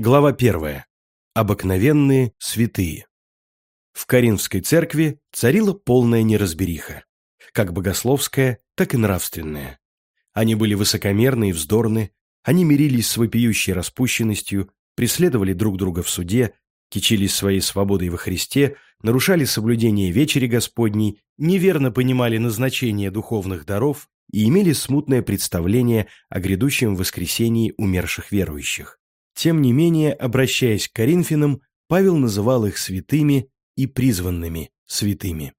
Глава 1. Обыкновенные святые. В Каринской церкви царила полная неразбериха, как богословская, так и нравственная. Они были высокомерны и вздорны, они мирились с вопиющей распущенностью, преследовали друг друга в суде, кичились своей свободой во Христе, нарушали соблюдение вечери Господней, неверно понимали назначение духовных даров и имели смутное представление о грядущем воскресении умерших верующих. Тем не менее, обращаясь к коринфянам, Павел называл их святыми и призванными святыми.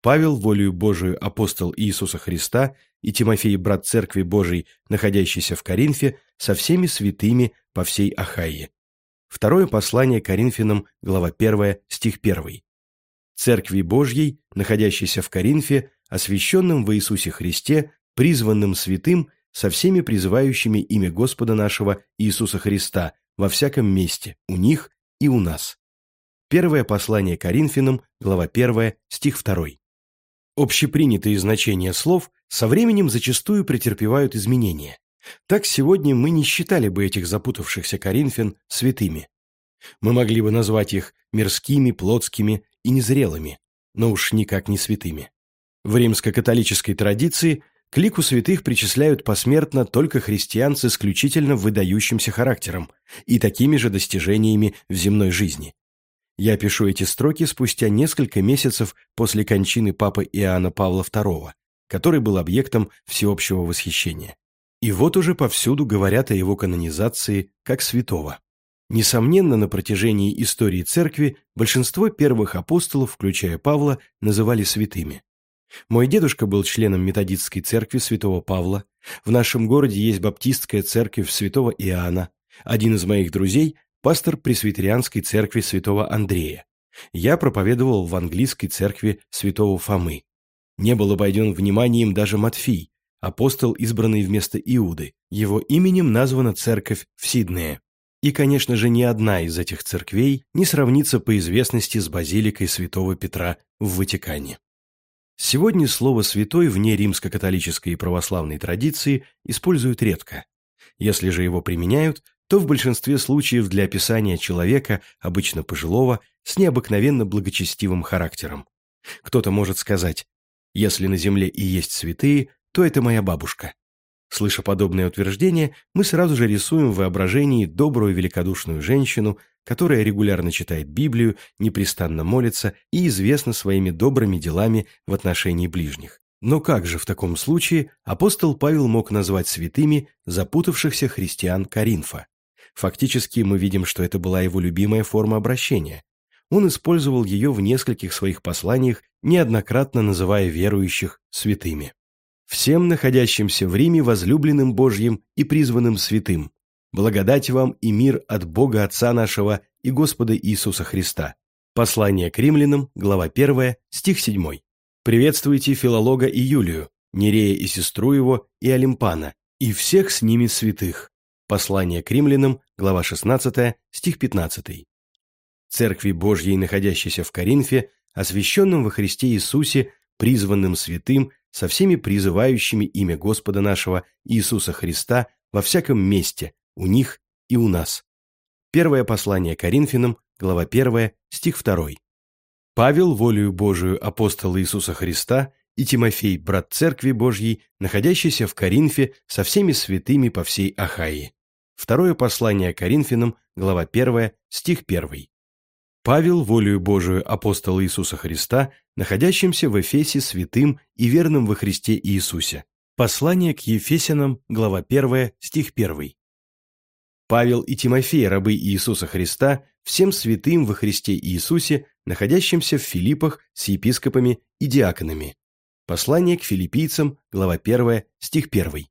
Павел, волею Божию апостол Иисуса Христа, и Тимофей, брат Церкви Божией, находящийся в Коринфе, со всеми святыми по всей Ахайе. Второе послание Коринфянам, глава 1, стих 1. Церкви Божьей, находящейся в Коринфе, освященным в Иисусе Христе, призванным святым со всеми призывающими имя Господа нашего Иисуса Христа во всяком месте, у них и у нас. Первое послание Коринфянам, глава 1, стих 2. Общепринятые значения слов со временем зачастую претерпевают изменения. Так сегодня мы не считали бы этих запутавшихся коринфян святыми. Мы могли бы назвать их мирскими, плотскими и незрелыми, но уж никак не святыми. В римско-католической традиции к лику святых причисляют посмертно только христиан с исключительно выдающимся характером и такими же достижениями в земной жизни. Я пишу эти строки спустя несколько месяцев после кончины папы Иоанна Павла II, который был объектом всеобщего восхищения. И вот уже повсюду говорят о его канонизации как святого. Несомненно, на протяжении истории церкви большинство первых апостолов, включая Павла, называли святыми. Мой дедушка был членом методистской церкви святого Павла. В нашем городе есть баптистская церковь святого Иоанна. Один из моих друзей – пастор пресвитерианской церкви святого Андрея. Я проповедовал в английской церкви святого Фомы. Не был обойден вниманием даже Матфий, апостол, избранный вместо Иуды. Его именем названа церковь в Сиднее. И, конечно же, ни одна из этих церквей не сравнится по известности с базиликой святого Петра в Ватикане. Сегодня слово «святой» вне римско-католической и православной традиции используют редко. Если же его применяют, то в большинстве случаев для описания человека, обычно пожилого, с необыкновенно благочестивым характером. Кто-то может сказать, если на земле и есть святые, то это моя бабушка. Слыша подобное утверждение, мы сразу же рисуем в воображении добрую великодушную женщину, которая регулярно читает Библию, непрестанно молится и известна своими добрыми делами в отношении ближних. Но как же в таком случае апостол Павел мог назвать святыми запутавшихся христиан Коринфа? Фактически мы видим, что это была его любимая форма обращения. Он использовал ее в нескольких своих посланиях, неоднократно называя верующих святыми всем находящимся в Риме возлюбленным Божьим и призванным святым. Благодать вам и мир от Бога Отца нашего и Господа Иисуса Христа. Послание к римлянам, глава 1, стих 7. Приветствуйте Филолога и Юлию, Нерея и сестру его, и Олимпана, и всех с ними святых. Послание к римлянам, глава 16, стих 15. Церкви Божьей, находящейся в Коринфе, освященном во Христе Иисусе, призванным святым со всеми призывающими имя Господа нашего Иисуса Христа во всяком месте, у них и у нас. Первое послание Коринфянам, глава 1, стих 2. Павел, волею Божию апостол Иисуса Христа, и Тимофей, брат Церкви Божьей, находящийся в Коринфе со всеми святыми по всей Ахаи. Второе послание Коринфянам, глава 1, стих 1. Павел, волею Божию апостол Иисуса Христа, находящимся в Эфесе святым и верным во Христе Иисусе. Послание к Ефесянам, глава 1, стих 1. Павел и Тимофей, рабы Иисуса Христа, всем святым во Христе Иисусе, находящимся в Филиппах с епископами и диаконами. Послание к филиппийцам, глава 1, стих 1.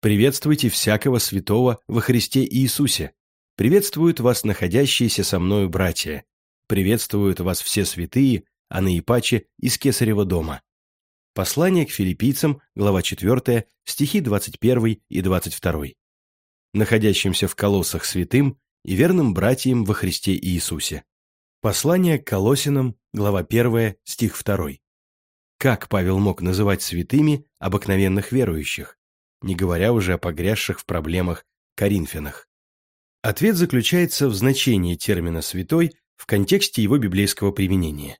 «Приветствуйте всякого святого во Христе Иисусе. Приветствуют вас находящиеся со мною братья. Приветствуют вас все святые, а наипаче из Кесарева дома. Послание к филиппийцам, глава 4, стихи 21 и 22. Находящимся в колоссах святым и верным братьям во Христе Иисусе. Послание к Колосинам, глава 1, стих 2. Как Павел мог называть святыми обыкновенных верующих, не говоря уже о погрязших в проблемах коринфянах? Ответ заключается в значении термина «святой» в контексте его библейского применения.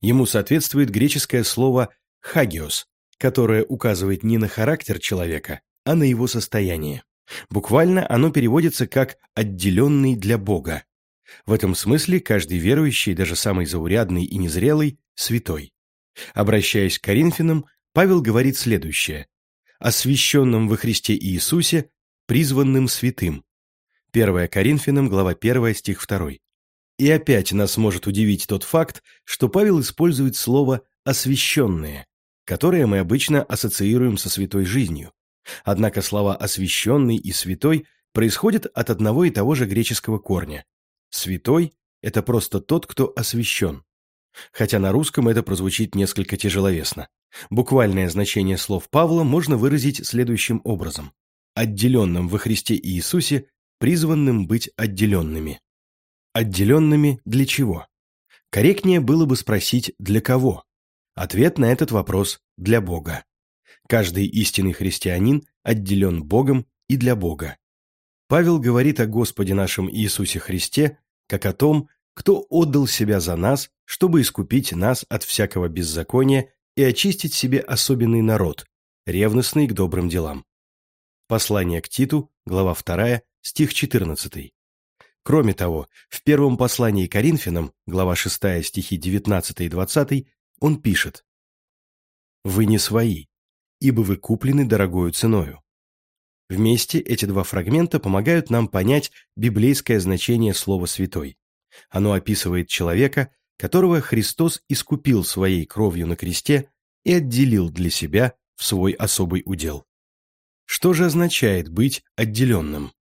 Ему соответствует греческое слово «хагиос», которое указывает не на характер человека, а на его состояние. Буквально оно переводится как «отделенный для Бога». В этом смысле каждый верующий, даже самый заурядный и незрелый, святой. Обращаясь к Коринфянам, Павел говорит следующее. «Освященным во Христе Иисусе, призванным святым». 1 Коринфянам, глава 1, стих 2. И опять нас может удивить тот факт, что Павел использует слово «освященные», которое мы обычно ассоциируем со святой жизнью. Однако слова «освященный» и «святой» происходят от одного и того же греческого корня. «Святой» — это просто тот, кто освящен. Хотя на русском это прозвучит несколько тяжеловесно. Буквальное значение слов Павла можно выразить следующим образом. «Отделенным во Христе Иисусе, призванным быть отделенными». Отделенными для чего? Корректнее было бы спросить «для кого?». Ответ на этот вопрос – для Бога. Каждый истинный христианин отделен Богом и для Бога. Павел говорит о Господе нашем Иисусе Христе, как о том, кто отдал себя за нас, чтобы искупить нас от всякого беззакония и очистить себе особенный народ, ревностный к добрым делам. Послание к Титу, глава 2, стих 14. Кроме того, в первом послании Коринфянам, глава 6, стихи 19 и 20, он пишет «Вы не свои, ибо вы куплены дорогою ценою». Вместе эти два фрагмента помогают нам понять библейское значение слова «святой». Оно описывает человека, которого Христос искупил своей кровью на кресте и отделил для себя в свой особый удел. Что же означает быть отделенным?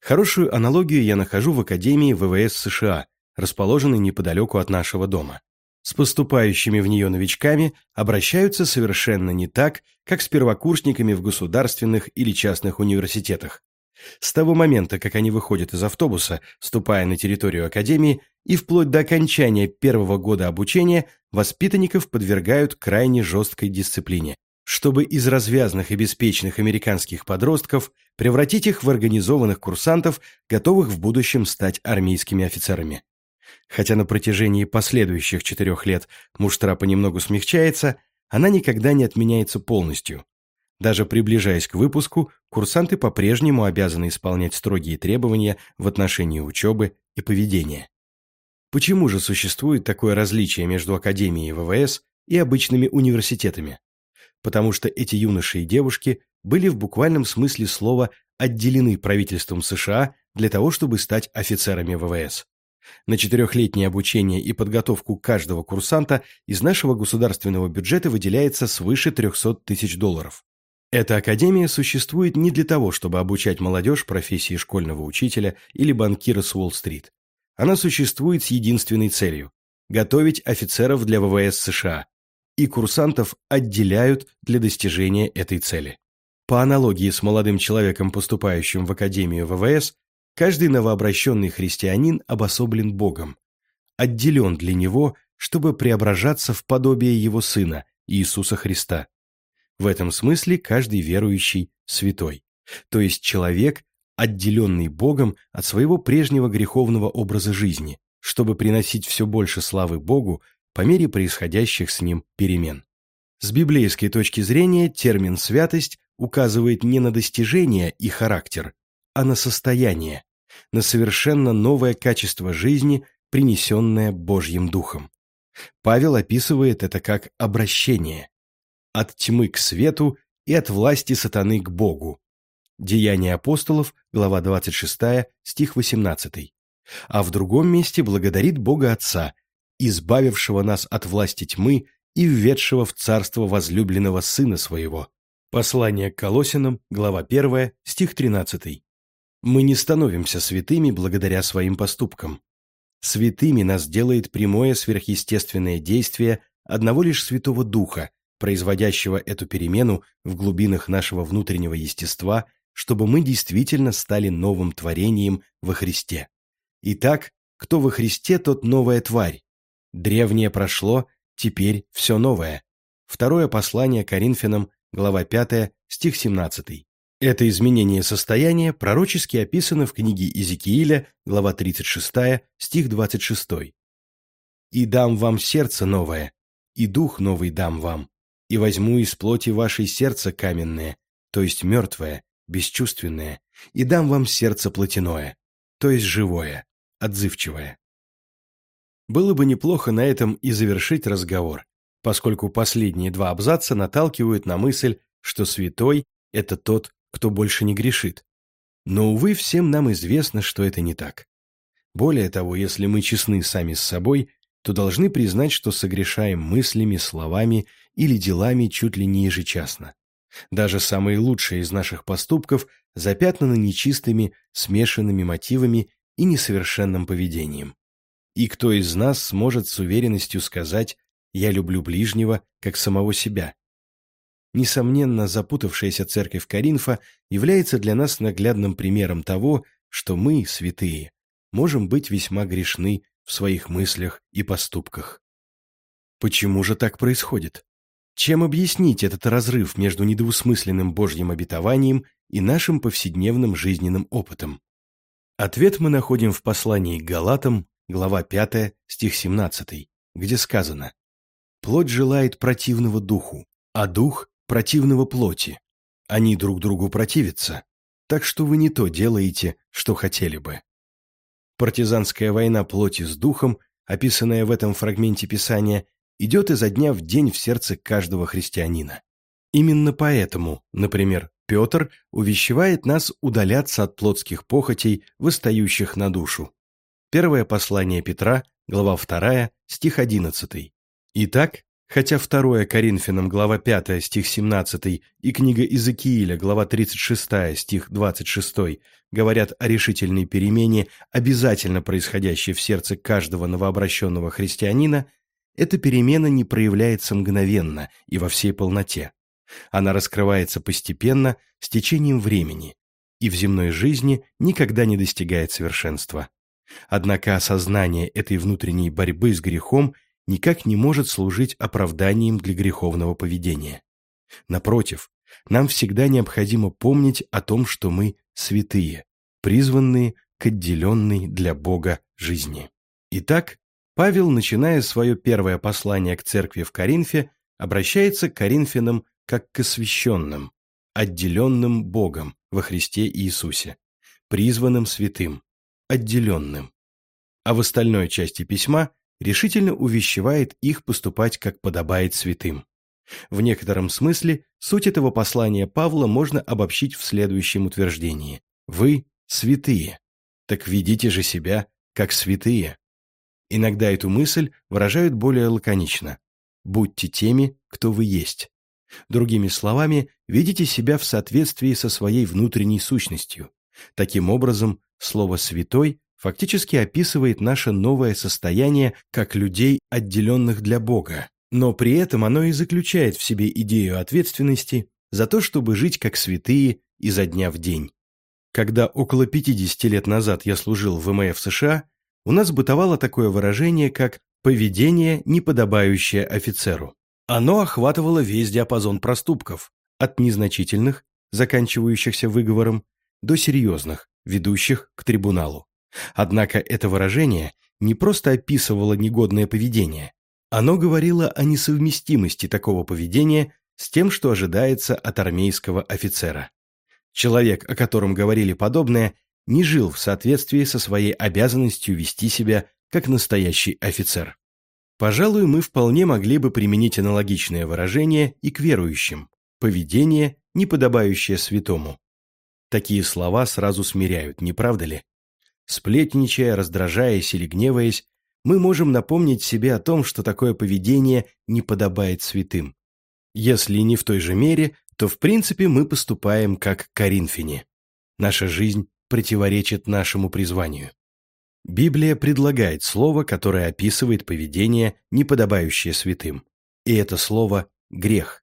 Хорошую аналогию я нахожу в Академии ВВС США, расположенной неподалеку от нашего дома. С поступающими в нее новичками обращаются совершенно не так, как с первокурсниками в государственных или частных университетах. С того момента, как они выходят из автобуса, ступая на территорию Академии, и вплоть до окончания первого года обучения, воспитанников подвергают крайне жесткой дисциплине, чтобы из развязных и беспечных американских подростков превратить их в организованных курсантов, готовых в будущем стать армейскими офицерами. Хотя на протяжении последующих четырех лет муштра понемногу смягчается, она никогда не отменяется полностью. Даже приближаясь к выпуску, курсанты по-прежнему обязаны исполнять строгие требования в отношении учебы и поведения. Почему же существует такое различие между Академией ВВС и обычными университетами? потому что эти юноши и девушки были в буквальном смысле слова отделены правительством США для того, чтобы стать офицерами ВВС. На четырехлетнее обучение и подготовку каждого курсанта из нашего государственного бюджета выделяется свыше 300 тысяч долларов. Эта академия существует не для того, чтобы обучать молодежь профессии школьного учителя или банкира с Уолл-стрит. Она существует с единственной целью – готовить офицеров для ВВС США, и курсантов отделяют для достижения этой цели. По аналогии с молодым человеком, поступающим в Академию ВВС, каждый новообращенный христианин обособлен Богом, отделен для него, чтобы преображаться в подобие его Сына, Иисуса Христа. В этом смысле каждый верующий святой, то есть человек, отделенный Богом от своего прежнего греховного образа жизни, чтобы приносить все больше славы Богу по мере происходящих с ним перемен. С библейской точки зрения термин «святость» указывает не на достижение и характер, а на состояние, на совершенно новое качество жизни, принесенное Божьим Духом. Павел описывает это как обращение. От тьмы к свету и от власти сатаны к Богу. Деяния апостолов, глава 26, стих 18. А в другом месте благодарит Бога Отца избавившего нас от власти тьмы и введшего в царство возлюбленного Сына Своего». Послание к Колосинам, глава 1, стих 13. Мы не становимся святыми благодаря своим поступкам. Святыми нас делает прямое сверхъестественное действие одного лишь Святого Духа, производящего эту перемену в глубинах нашего внутреннего естества, чтобы мы действительно стали новым творением во Христе. Итак, кто во Христе, тот новая тварь. Древнее прошло, теперь все новое. Второе послание Коринфянам, глава 5, стих 17. Это изменение состояния пророчески описано в книге Иезекииля, глава 36, стих 26. «И дам вам сердце новое, и дух новый дам вам, и возьму из плоти вашей сердце каменное, то есть мертвое, бесчувственное, и дам вам сердце плотяное, то есть живое, отзывчивое». Было бы неплохо на этом и завершить разговор, поскольку последние два абзаца наталкивают на мысль, что святой – это тот, кто больше не грешит. Но, увы, всем нам известно, что это не так. Более того, если мы честны сами с собой, то должны признать, что согрешаем мыслями, словами или делами чуть ли не ежечасно. Даже самые лучшие из наших поступков запятнаны нечистыми, смешанными мотивами и несовершенным поведением. И кто из нас сможет с уверенностью сказать «я люблю ближнего, как самого себя», Несомненно, запутавшаяся церковь Коринфа является для нас наглядным примером того, что мы, святые, можем быть весьма грешны в своих мыслях и поступках. Почему же так происходит? Чем объяснить этот разрыв между недвусмысленным Божьим обетованием и нашим повседневным жизненным опытом? Ответ мы находим в послании к Галатам, глава 5, стих 17, где сказано «Плоть желает противного духу, а дух противного плоти. Они друг другу противятся, так что вы не то делаете, что хотели бы. Партизанская война плоти с духом, описанная в этом фрагменте Писания, идет изо дня в день в сердце каждого христианина. Именно поэтому, например, Петр увещевает нас удаляться от плотских похотей, выстающих на душу. Первое послание Петра, глава 2, стих 11. Итак, Хотя 2 Коринфянам, глава 5, стих 17 и книга Иезекииля, глава 36, стих 26 говорят о решительной перемене, обязательно происходящей в сердце каждого новообращенного христианина, эта перемена не проявляется мгновенно и во всей полноте. Она раскрывается постепенно, с течением времени, и в земной жизни никогда не достигает совершенства. Однако осознание этой внутренней борьбы с грехом – никак не может служить оправданием для греховного поведения. Напротив, нам всегда необходимо помнить о том, что мы святые, призванные к отделенной для Бога жизни. Итак, Павел, начиная свое первое послание к церкви в Коринфе, обращается к коринфянам как к освященным, отделенным Богом во Христе Иисусе, призванным святым, отделенным. А в остальной части письма решительно увещевает их поступать как подобает святым. В некотором смысле суть этого послания Павла можно обобщить в следующем утверждении. «Вы святые, так ведите же себя как святые». Иногда эту мысль выражают более лаконично. «Будьте теми, кто вы есть». Другими словами, видите себя в соответствии со своей внутренней сущностью. Таким образом, слово «святой» фактически описывает наше новое состояние как людей, отделенных для Бога, но при этом оно и заключает в себе идею ответственности за то, чтобы жить как святые изо дня в день. Когда около 50 лет назад я служил в ВМФ США, у нас бытовало такое выражение, как «поведение, неподобающее офицеру». Оно охватывало весь диапазон проступков, от незначительных, заканчивающихся выговором, до серьезных, ведущих к трибуналу. Однако это выражение не просто описывало негодное поведение, оно говорило о несовместимости такого поведения с тем, что ожидается от армейского офицера. Человек, о котором говорили подобное, не жил в соответствии со своей обязанностью вести себя как настоящий офицер. Пожалуй, мы вполне могли бы применить аналогичное выражение и к верующим – поведение, не подобающее святому. Такие слова сразу смиряют, не правда ли? Сплетничая, раздражаясь или гневаясь, мы можем напомнить себе о том, что такое поведение не подобает святым. Если не в той же мере, то в принципе мы поступаем как коринфяне. Наша жизнь противоречит нашему призванию. Библия предлагает слово, которое описывает поведение, не подобающее святым. И это слово «грех».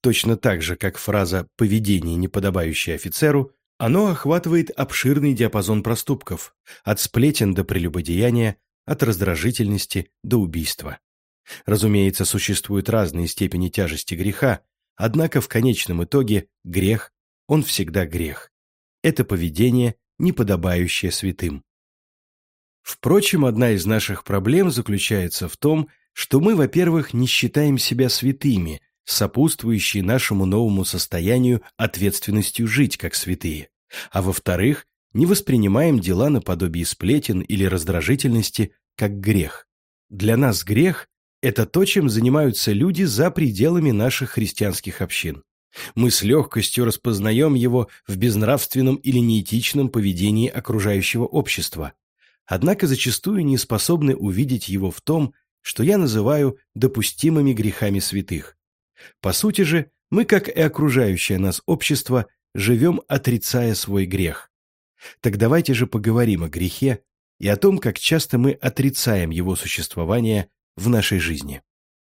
Точно так же, как фраза «поведение, не подобающее офицеру» Оно охватывает обширный диапазон проступков, от сплетен до прелюбодеяния, от раздражительности до убийства. Разумеется, существуют разные степени тяжести греха, однако в конечном итоге грех он всегда грех. Это поведение, не подобающее святым. Впрочем, одна из наших проблем заключается в том, что мы, во-первых, не считаем себя святыми, сопутствующей нашему новому состоянию ответственностью жить как святые, а во-вторых, не воспринимаем дела наподобие сплетен или раздражительности как грех. Для нас грех – это то, чем занимаются люди за пределами наших христианских общин. Мы с легкостью распознаем его в безнравственном или неэтичном поведении окружающего общества, однако зачастую не способны увидеть его в том, что я называю допустимыми грехами святых. По сути же, мы, как и окружающее нас общество, живем, отрицая свой грех. Так давайте же поговорим о грехе и о том, как часто мы отрицаем его существование в нашей жизни.